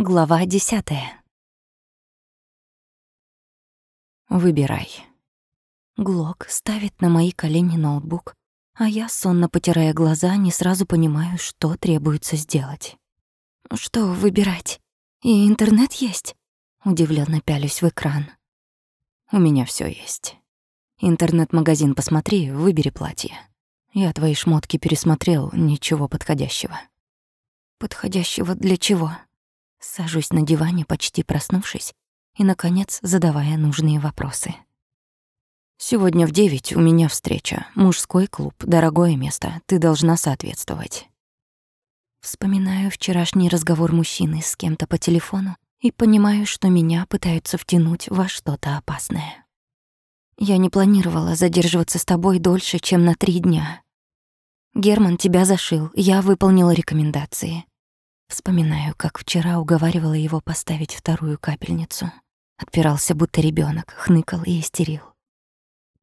Глава десятая. Выбирай. Глок ставит на мои колени ноутбук, а я, сонно потирая глаза, не сразу понимаю, что требуется сделать. Что выбирать? И интернет есть? Удивленно пялюсь в экран. У меня все есть. Интернет-магазин посмотри, выбери платье. Я твои шмотки пересмотрел, ничего подходящего. Подходящего для чего? Сажусь на диване, почти проснувшись, и, наконец, задавая нужные вопросы. «Сегодня в девять у меня встреча. Мужской клуб, дорогое место. Ты должна соответствовать». Вспоминаю вчерашний разговор мужчины с кем-то по телефону и понимаю, что меня пытаются втянуть во что-то опасное. Я не планировала задерживаться с тобой дольше, чем на три дня. Герман тебя зашил, я выполнила рекомендации. Вспоминаю, как вчера уговаривала его поставить вторую капельницу. Отпирался, будто ребенок, хныкал и истерил.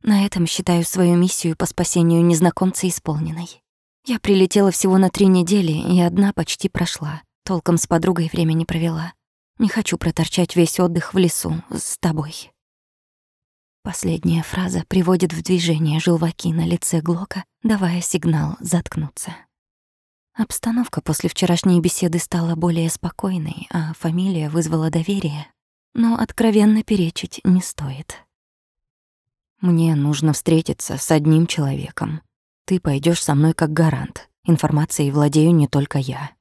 На этом считаю свою миссию по спасению незнакомца исполненной. Я прилетела всего на три недели, и одна почти прошла. Толком с подругой времени провела. Не хочу проторчать весь отдых в лесу с тобой. Последняя фраза приводит в движение желваки на лице Глока, давая сигнал заткнуться. Обстановка после вчерашней беседы стала более спокойной, а фамилия вызвала доверие. Но откровенно перечить не стоит. Мне нужно встретиться с одним человеком. Ты пойдешь со мной как гарант. Информацией владею не только я.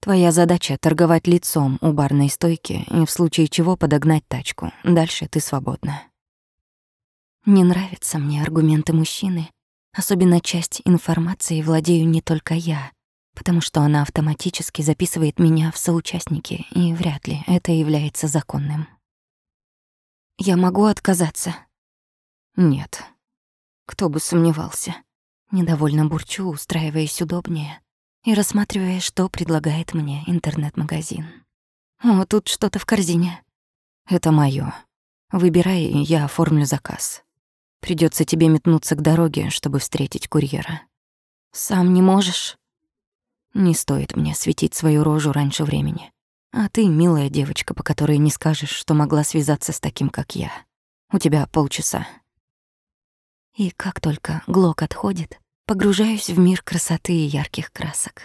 Твоя задача — торговать лицом у барной стойки и в случае чего подогнать тачку. Дальше ты свободна. Не нравятся мне аргументы мужчины. Особенно часть информации владею не только я, потому что она автоматически записывает меня в соучастники, и вряд ли это является законным. Я могу отказаться? Нет. Кто бы сомневался. Недовольно бурчу, устраиваясь удобнее и рассматривая, что предлагает мне интернет-магазин. О, тут что-то в корзине. Это моё. Выбирай, я оформлю заказ. Придётся тебе метнуться к дороге, чтобы встретить курьера. Сам не можешь? Не стоит мне светить свою рожу раньше времени. А ты, милая девочка, по которой не скажешь, что могла связаться с таким, как я. У тебя полчаса. И как только Глок отходит, погружаюсь в мир красоты и ярких красок.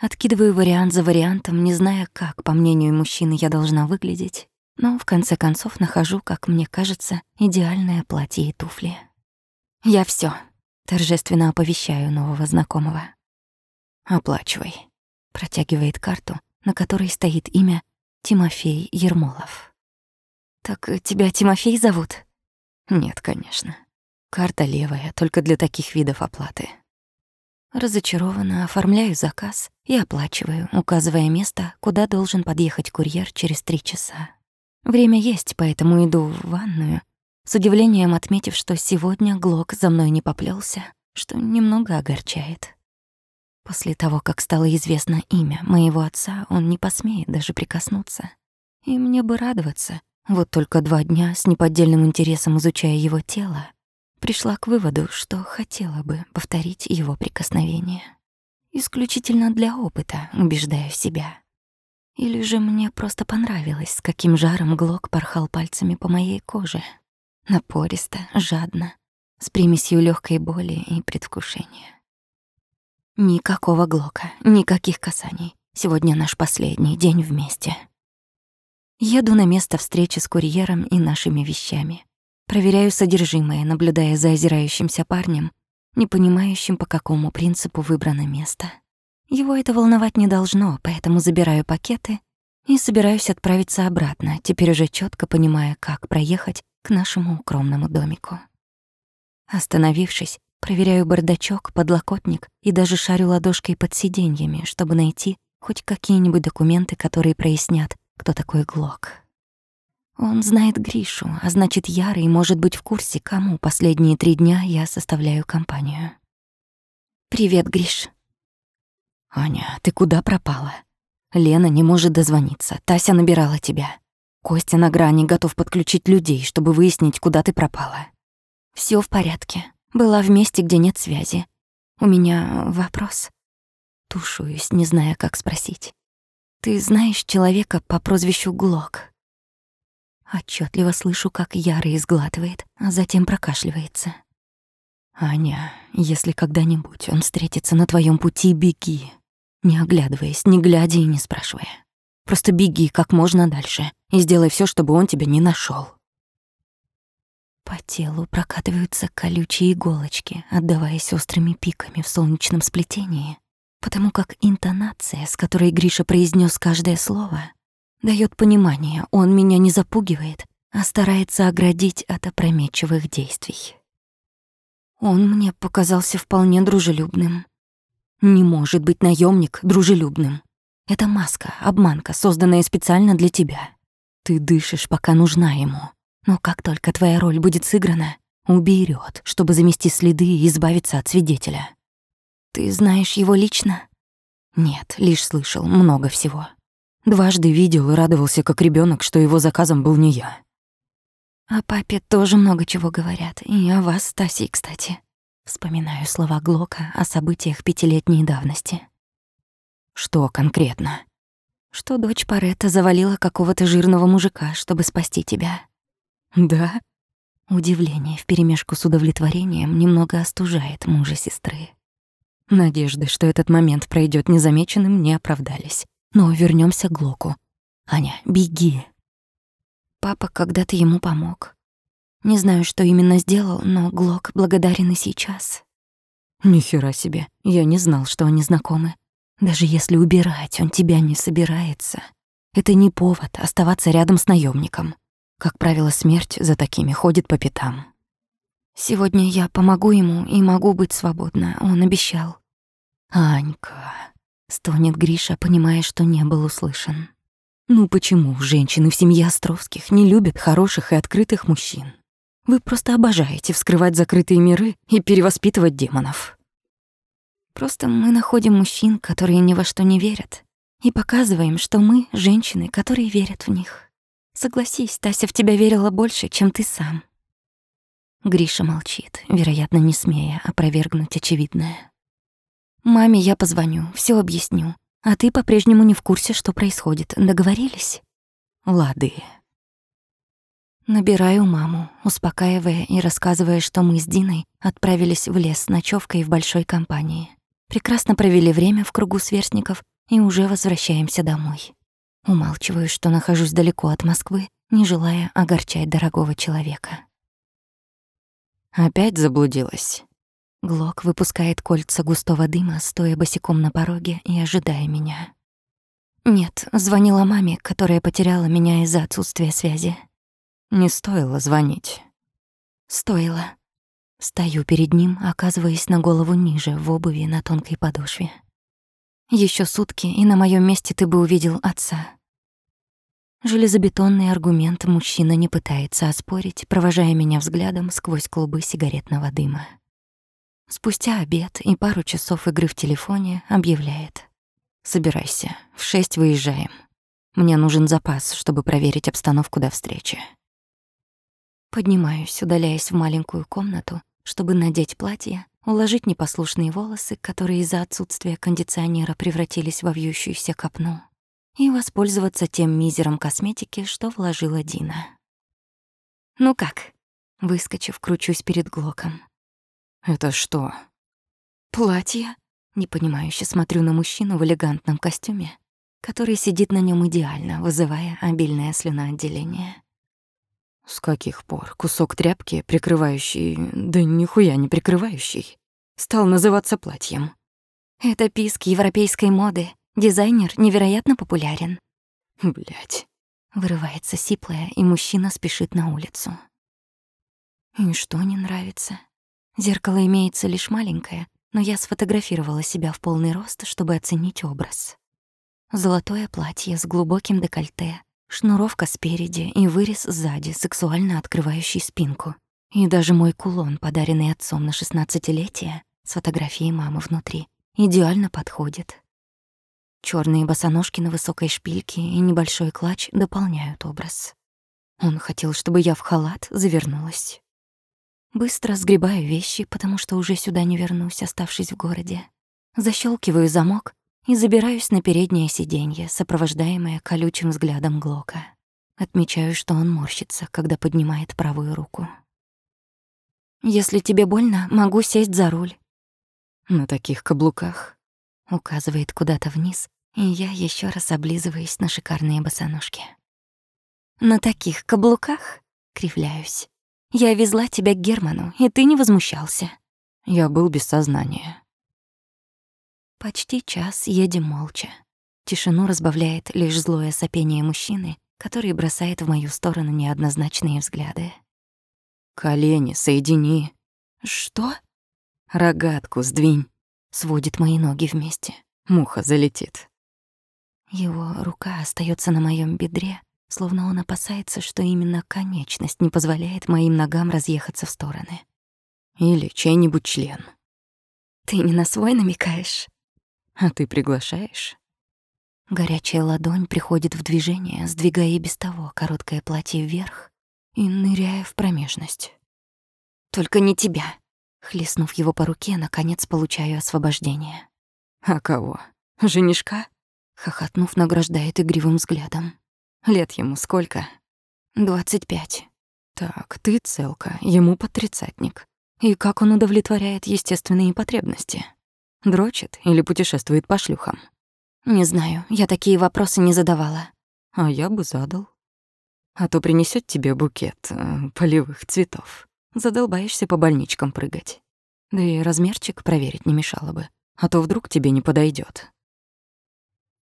Откидываю вариант за вариантом, не зная, как, по мнению мужчины, я должна выглядеть, но в конце концов нахожу, как мне кажется, идеальное платье и туфли. Я все, торжественно оповещаю нового знакомого. Оплачивай. Протягивает карту, на которой стоит имя Тимофей Ермолов. Так тебя Тимофей зовут? Нет, конечно. Карта левая, только для таких видов оплаты. Разочарованно оформляю заказ и оплачиваю, указывая место, куда должен подъехать курьер через три часа. Время есть, поэтому иду в ванную, с удивлением отметив, что сегодня Глок за мной не поплелся, что немного огорчает. После того, как стало известно имя моего отца, он не посмеет даже прикоснуться. И мне бы радоваться. Вот только два дня с неподдельным интересом изучая его тело, пришла к выводу, что хотела бы повторить его прикосновение. Исключительно для опыта, убеждаю себя. Или же мне просто понравилось, с каким жаром Глок порхал пальцами по моей коже. Напористо, жадно, с примесью легкой боли и предвкушения. Никакого Глока, никаких касаний. Сегодня наш последний день вместе. Еду на место встречи с курьером и нашими вещами. Проверяю содержимое, наблюдая за озирающимся парнем, не понимающим, по какому принципу выбрано место. Его это волновать не должно, поэтому забираю пакеты и собираюсь отправиться обратно, теперь уже четко понимая, как проехать к нашему укромному домику. Остановившись, Проверяю бардачок, подлокотник и даже шарю ладошкой под сиденьями, чтобы найти хоть какие-нибудь документы, которые прояснят, кто такой Глок. Он знает Гришу, а значит, Ярый может быть в курсе, кому последние три дня я составляю компанию. «Привет, Гриш». «Аня, ты куда пропала? Лена не может дозвониться, Тася набирала тебя. Костя на грани готов подключить людей, чтобы выяснить, куда ты пропала». Все в порядке. Была в месте, где нет связи. У меня вопрос. Тушуюсь, не зная, как спросить. Ты знаешь человека по прозвищу Глок?» Отчетливо слышу, как Яра изглатывает, а затем прокашливается. «Аня, если когда-нибудь он встретится на твоем пути, беги. Не оглядываясь, не глядя и не спрашивая. Просто беги как можно дальше и сделай все, чтобы он тебя не нашел. По телу прокатываются колючие иголочки, отдаваясь острыми пиками в солнечном сплетении, потому как интонация, с которой Гриша произнес каждое слово, дает понимание, он меня не запугивает, а старается оградить от опрометчивых действий. Он мне показался вполне дружелюбным. Не может быть наемник дружелюбным. Это маска, обманка, созданная специально для тебя. Ты дышишь, пока нужна ему. Но как только твоя роль будет сыграна, уберет, чтобы замести следы и избавиться от свидетеля. Ты знаешь его лично? Нет, лишь слышал много всего. Дважды видел и радовался, как ребенок, что его заказом был не я. О папе тоже много чего говорят, и о вас, Стаси, кстати. Вспоминаю слова Глока о событиях пятилетней давности. Что конкретно? Что дочь Паретта завалила какого-то жирного мужика, чтобы спасти тебя. Да? Удивление вперемешку с удовлетворением немного остужает мужа сестры. Надежды, что этот момент пройдет незамеченным, не оправдались. Но вернемся к Глоку. Аня, беги. Папа когда-то ему помог. Не знаю, что именно сделал, но Глок благодарен и сейчас. Нихера себе, я не знал, что они знакомы. Даже если убирать, он тебя не собирается. Это не повод оставаться рядом с наемником. Как правило, смерть за такими ходит по пятам. Сегодня я помогу ему и могу быть свободна, он обещал. Анька, стонет Гриша, понимая, что не был услышан. Ну почему женщины в семье Островских не любят хороших и открытых мужчин? Вы просто обожаете вскрывать закрытые миры и перевоспитывать демонов. Просто мы находим мужчин, которые ни во что не верят, и показываем, что мы — женщины, которые верят в них. Согласись, Тася в тебя верила больше, чем ты сам. Гриша молчит, вероятно, не смея опровергнуть очевидное. Маме я позвоню, все объясню. А ты по-прежнему не в курсе, что происходит. Договорились? Лады. Набираю маму, успокаивая и рассказывая, что мы с Диной отправились в лес с ночевкой в большой компании. Прекрасно провели время в кругу сверстников и уже возвращаемся домой. Умалчиваю, что нахожусь далеко от Москвы, не желая огорчать дорогого человека. Опять заблудилась. Глок выпускает кольца густого дыма, стоя босиком на пороге и ожидая меня. Нет, звонила маме, которая потеряла меня из-за отсутствия связи. Не стоило звонить. Стоило. Стою перед ним, оказываясь на голову ниже, в обуви на тонкой подошве. Еще сутки, и на моем месте ты бы увидел отца. Железобетонный аргумент мужчина не пытается оспорить, провожая меня взглядом сквозь клубы сигаретного дыма. Спустя обед и пару часов игры в телефоне объявляет. «Собирайся, в шесть выезжаем. Мне нужен запас, чтобы проверить обстановку до встречи». Поднимаюсь, удаляясь в маленькую комнату, чтобы надеть платье, уложить непослушные волосы, которые из-за отсутствия кондиционера превратились во вьющуюся копну, и воспользоваться тем мизером косметики, что вложила Дина. «Ну как?» Выскочив, кручусь перед Глоком. «Это что?» «Платье?» Непонимающе смотрю на мужчину в элегантном костюме, который сидит на нем идеально, вызывая обильное слюноотделение. «С каких пор кусок тряпки, прикрывающий, да нихуя не прикрывающий, стал называться платьем?» «Это писк европейской моды», Дизайнер невероятно популярен. Блять. Вырывается сиплая, и мужчина спешит на улицу. И что не нравится? Зеркало имеется лишь маленькое, но я сфотографировала себя в полный рост, чтобы оценить образ. Золотое платье с глубоким декольте, шнуровка спереди и вырез сзади, сексуально открывающий спинку. И даже мой кулон, подаренный отцом на шестнадцатилетие, с фотографией мамы внутри, идеально подходит. Черные босоножки на высокой шпильке и небольшой клатч дополняют образ. Он хотел, чтобы я в халат завернулась. Быстро сгребаю вещи, потому что уже сюда не вернусь, оставшись в городе. Защелкиваю замок и забираюсь на переднее сиденье, сопровождаемое колючим взглядом Глока. Отмечаю, что он морщится, когда поднимает правую руку. «Если тебе больно, могу сесть за руль». «На таких каблуках?» Указывает куда-то вниз, и я еще раз облизываюсь на шикарные босоножки. «На таких каблуках?» — кривляюсь. «Я везла тебя к Герману, и ты не возмущался». Я был без сознания. Почти час едем молча. Тишину разбавляет лишь злое сопение мужчины, который бросает в мою сторону неоднозначные взгляды. «Колени соедини». «Что?» «Рогатку сдвинь». Сводит мои ноги вместе. Муха залетит. Его рука остается на моем бедре, словно он опасается, что именно конечность не позволяет моим ногам разъехаться в стороны. Или чей-нибудь член. Ты не на свой намекаешь? А ты приглашаешь? Горячая ладонь приходит в движение, сдвигая и без того короткое платье вверх и ныряя в промежность. «Только не тебя!» Хлестнув его по руке, наконец получаю освобождение. «А кого? Женишка?» Хохотнув, награждает игривым взглядом. «Лет ему сколько?» «Двадцать пять». «Так, ты целка, ему под тридцатник. И как он удовлетворяет естественные потребности? Дрочит или путешествует по шлюхам?» Не знаю, я такие вопросы не задавала. А я бы задал. А то принесет тебе букет э, полевых цветов. Задолбаешься по больничкам прыгать. Да и размерчик проверить не мешало бы, а то вдруг тебе не подойдет.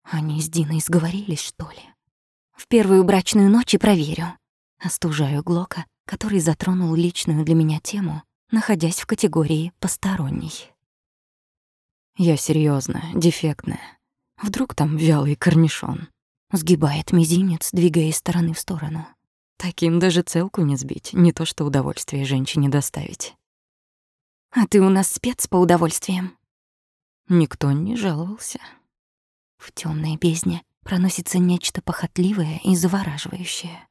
Они с Диной сговорились, что ли? В первую брачную ночь и проверю. Остужаю Глока, который затронул личную для меня тему, находясь в категории «посторонний». Я серьезно, дефектная. Вдруг там вялый корнишон. Сгибает мизинец, двигая из стороны в сторону. Таким даже целку не сбить, не то что удовольствие женщине доставить. А ты у нас спец по удовольствиям. Никто не жаловался. В темной бездне проносится нечто похотливое и завораживающее.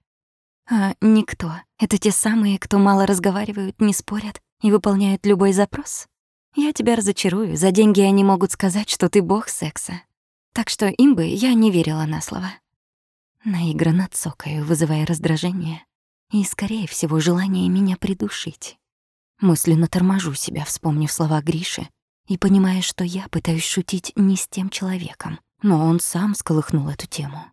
А никто — это те самые, кто мало разговаривают, не спорят и выполняют любой запрос? Я тебя разочарую, за деньги они могут сказать, что ты бог секса, так что им бы я не верила на слово. Наигранно цокаю, вызывая раздражение и, скорее всего, желание меня придушить. Мысленно торможу себя, вспомнив слова Гриши, и понимая, что я пытаюсь шутить не с тем человеком, но он сам сколыхнул эту тему.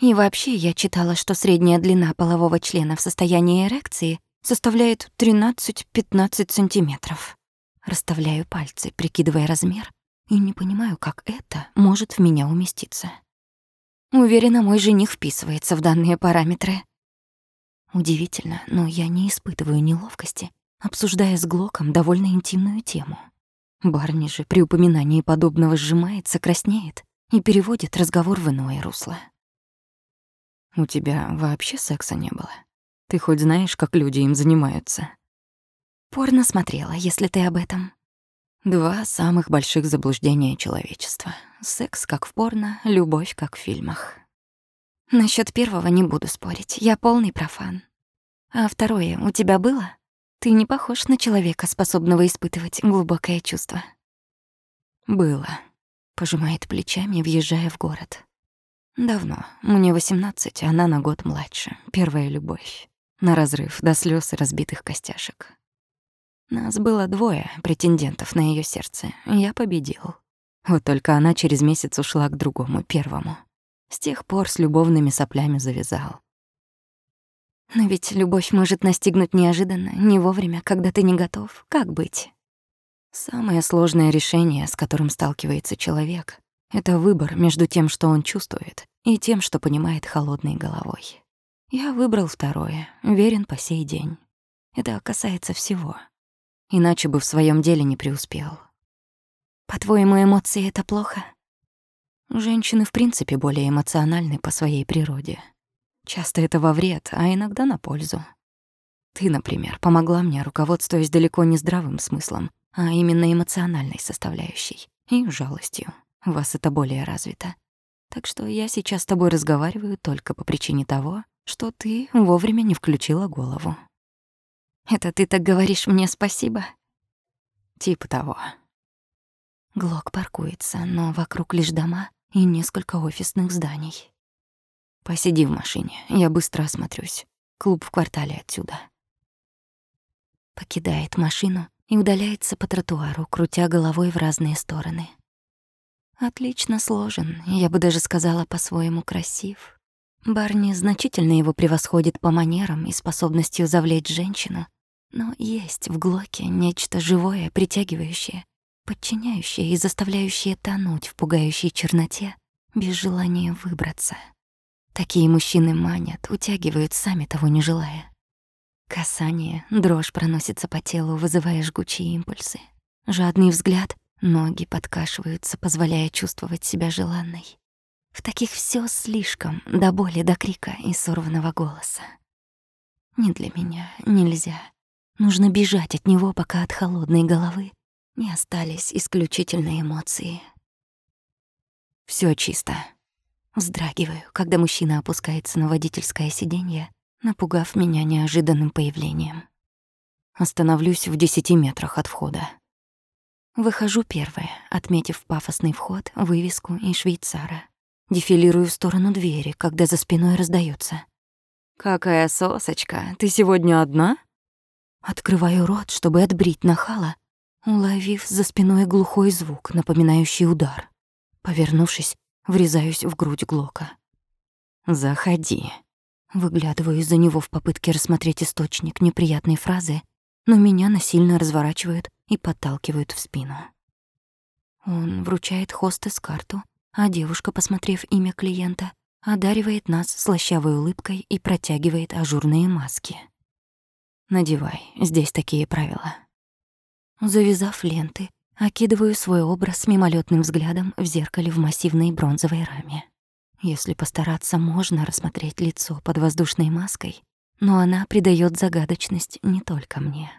И вообще я читала, что средняя длина полового члена в состоянии эрекции составляет 13-15 сантиметров. Расставляю пальцы, прикидывая размер, и не понимаю, как это может в меня уместиться. Уверена, мой жених вписывается в данные параметры. Удивительно, но я не испытываю неловкости, обсуждая с Глоком довольно интимную тему. Барни же при упоминании подобного сжимается, краснеет и переводит разговор в иное русло. «У тебя вообще секса не было? Ты хоть знаешь, как люди им занимаются?» «Порно смотрела, если ты об этом», Два самых больших заблуждения человечества. Секс как в порно, любовь как в фильмах. Насчёт первого не буду спорить, я полный профан. А второе у тебя было? Ты не похож на человека, способного испытывать глубокое чувство. Было. Пожимает плечами, въезжая в город. Давно. Мне 18, она на год младше. Первая любовь. На разрыв до слёз и разбитых костяшек. Нас было двое претендентов на ее сердце. Я победил. Вот только она через месяц ушла к другому, первому. С тех пор с любовными соплями завязал. Но ведь любовь может настигнуть неожиданно, не вовремя, когда ты не готов. Как быть? Самое сложное решение, с которым сталкивается человек, это выбор между тем, что он чувствует, и тем, что понимает холодной головой. Я выбрал второе, верен по сей день. Это касается всего иначе бы в своем деле не преуспел. По-твоему, эмоции — это плохо? Женщины в принципе более эмоциональны по своей природе. Часто это во вред, а иногда на пользу. Ты, например, помогла мне, руководствуясь далеко не здравым смыслом, а именно эмоциональной составляющей и жалостью. У вас это более развито. Так что я сейчас с тобой разговариваю только по причине того, что ты вовремя не включила голову. Это ты так говоришь мне спасибо? Типа того. Глок паркуется, но вокруг лишь дома и несколько офисных зданий. Посиди в машине, я быстро осмотрюсь. Клуб в квартале отсюда. Покидает машину и удаляется по тротуару, крутя головой в разные стороны. Отлично сложен, я бы даже сказала по-своему красив. Барни значительно его превосходит по манерам и способностью завлечь женщину, но есть в Глоке нечто живое, притягивающее, подчиняющее и заставляющее тонуть в пугающей черноте без желания выбраться. Такие мужчины манят, утягивают, сами того не желая. Касание, дрожь проносится по телу, вызывая жгучие импульсы. Жадный взгляд, ноги подкашиваются, позволяя чувствовать себя желанной. В таких все слишком, до боли, до крика и сорванного голоса. Не для меня, нельзя. Нужно бежать от него, пока от холодной головы не остались исключительные эмоции. Все чисто. Вздрагиваю, когда мужчина опускается на водительское сиденье напугав меня неожиданным появлением. Остановлюсь в десяти метрах от входа. Выхожу первая, отметив пафосный вход, вывеску и швейцара. Дефилирую в сторону двери, когда за спиной раздается: «Какая сосочка, ты сегодня одна?» Открываю рот, чтобы отбрить нахала, уловив за спиной глухой звук, напоминающий удар. Повернувшись, врезаюсь в грудь Глока. «Заходи», Выглядываю из-за него в попытке рассмотреть источник неприятной фразы, но меня насильно разворачивают и подталкивают в спину. Он вручает хостес карту, а девушка, посмотрев имя клиента, одаривает нас слащавой улыбкой и протягивает ажурные маски. «Надевай, здесь такие правила». Завязав ленты, окидываю свой образ мимолетным взглядом в зеркале в массивной бронзовой раме. Если постараться, можно рассмотреть лицо под воздушной маской, но она придает загадочность не только мне.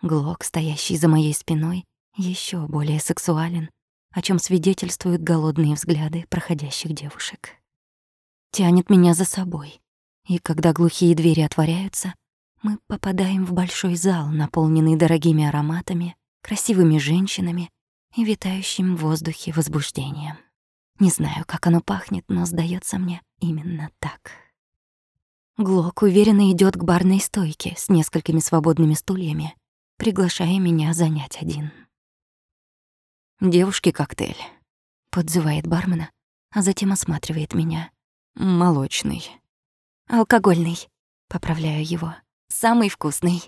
Глок, стоящий за моей спиной, еще более сексуален, о чем свидетельствуют голодные взгляды проходящих девушек. Тянет меня за собой, и когда глухие двери отворяются, мы попадаем в большой зал, наполненный дорогими ароматами, красивыми женщинами и витающим в воздухе возбуждением. Не знаю, как оно пахнет, но сдается мне именно так. Глок уверенно идет к барной стойке с несколькими свободными стульями, приглашая меня занять один. «Девушки коктейль», — подзывает бармена, а затем осматривает меня. «Молочный». «Алкогольный», — поправляю его. «Самый вкусный».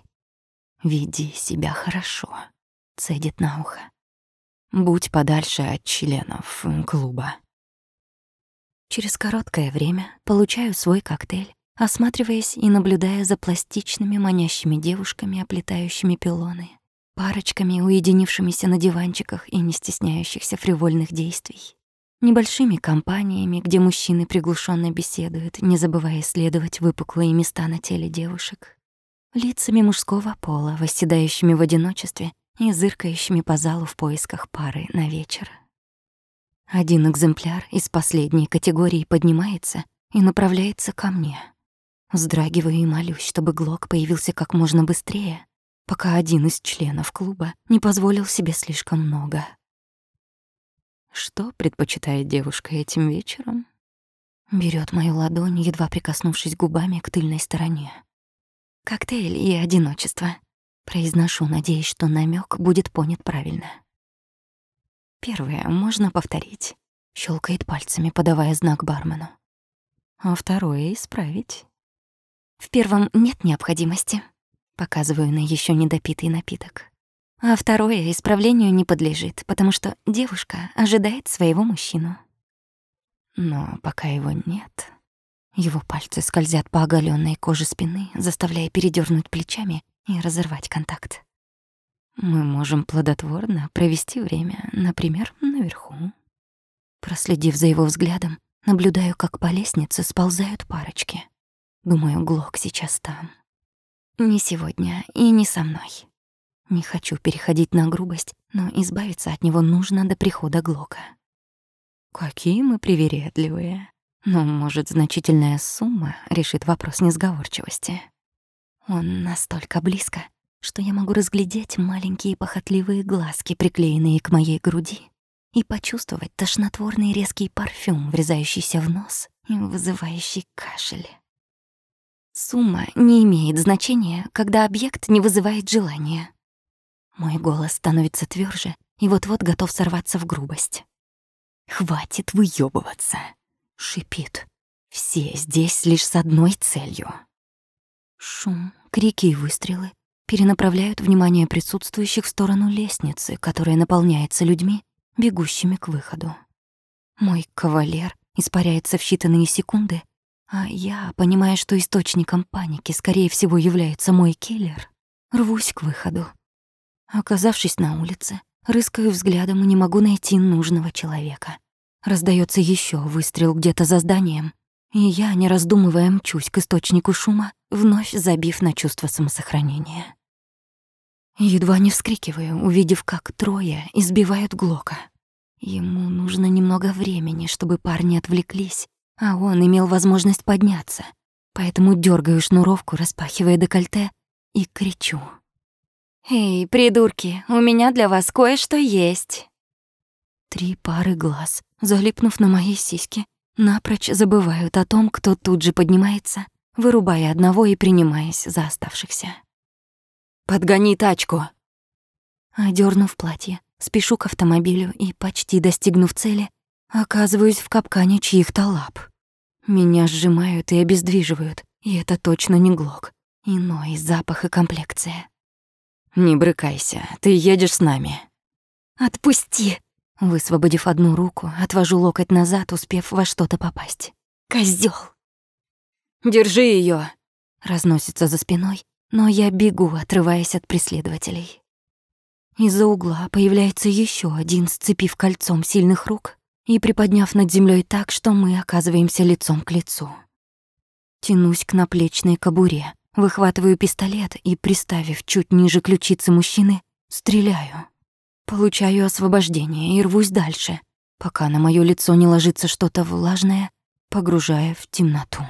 «Веди себя хорошо», — цедит на ухо. Будь подальше от членов клуба. Через короткое время получаю свой коктейль, осматриваясь и наблюдая за пластичными манящими девушками, оплетающими пилоны, парочками, уединившимися на диванчиках и не стесняющихся фривольных действий, небольшими компаниями, где мужчины приглушенно беседуют, не забывая исследовать выпуклые места на теле девушек, лицами мужского пола, восседающими в одиночестве и зыркающими по залу в поисках пары на вечер. Один экземпляр из последней категории поднимается и направляется ко мне. Вздрагиваю и молюсь, чтобы Глок появился как можно быстрее, пока один из членов клуба не позволил себе слишком много. Что предпочитает девушка этим вечером? Берет мою ладонь, едва прикоснувшись губами к тыльной стороне. Коктейль и одиночество. Произношу, надеясь, что намек будет понят правильно. Первое можно повторить. Щелкает пальцами, подавая знак бармену. А второе исправить. В первом нет необходимости. Показываю на еще недопитый напиток. А второе исправлению не подлежит, потому что девушка ожидает своего мужчину. Но пока его нет, его пальцы скользят по оголенной коже спины, заставляя передернуть плечами и разорвать контакт. Мы можем плодотворно провести время, например, наверху. Проследив за его взглядом, наблюдаю, как по лестнице сползают парочки. Думаю, Глок сейчас там. Не сегодня и не со мной. Не хочу переходить на грубость, но избавиться от него нужно до прихода Глока. Какие мы привередливые. Но, может, значительная сумма решит вопрос несговорчивости. Он настолько близко, что я могу разглядеть маленькие похотливые глазки, приклеенные к моей груди, и почувствовать тошнотворный резкий парфюм, врезающийся в нос и вызывающий кашель. Сумма не имеет значения, когда объект не вызывает желания. Мой голос становится тверже и вот-вот готов сорваться в грубость. «Хватит выёбываться!» — шипит. «Все здесь лишь с одной целью». Шум, крики и выстрелы перенаправляют внимание присутствующих в сторону лестницы, которая наполняется людьми, бегущими к выходу. Мой кавалер испаряется в считанные секунды, а я, понимая, что источником паники, скорее всего, является мой киллер, рвусь к выходу. Оказавшись на улице, рыскаю взглядом и не могу найти нужного человека. Раздается еще выстрел где-то за зданием, и я, не раздумывая, мчусь к источнику шума, вновь забив на чувство самосохранения. Едва не вскрикиваю, увидев, как трое избивают Глока. Ему нужно немного времени, чтобы парни отвлеклись, а он имел возможность подняться. Поэтому дергаю шнуровку, распахивая декольте, и кричу. «Эй, придурки, у меня для вас кое-что есть!» Три пары глаз, залипнув на моей сиське, напрочь забывают о том, кто тут же поднимается, вырубая одного и принимаясь за оставшихся. «Подгони тачку!» Одернув платье, спешу к автомобилю и, почти достигнув цели, оказываюсь в капкане чьих-то лап. Меня сжимают и обездвиживают, и это точно не глок. Иной запах и комплекция. «Не брыкайся, ты едешь с нами». «Отпусти!» Высвободив одну руку, отвожу локоть назад, успев во что-то попасть. «Козёл!» «Держи её! Разносится за спиной, но я бегу, отрываясь от преследователей. Из-за угла появляется еще один, сцепив кольцом сильных рук и приподняв над землей так, что мы оказываемся лицом к лицу. Тянусь к наплечной кобуре, выхватываю пистолет и, приставив чуть ниже ключицы мужчины, стреляю. Получаю освобождение и рвусь дальше, пока на моё лицо не ложится что-то влажное, погружая в темноту.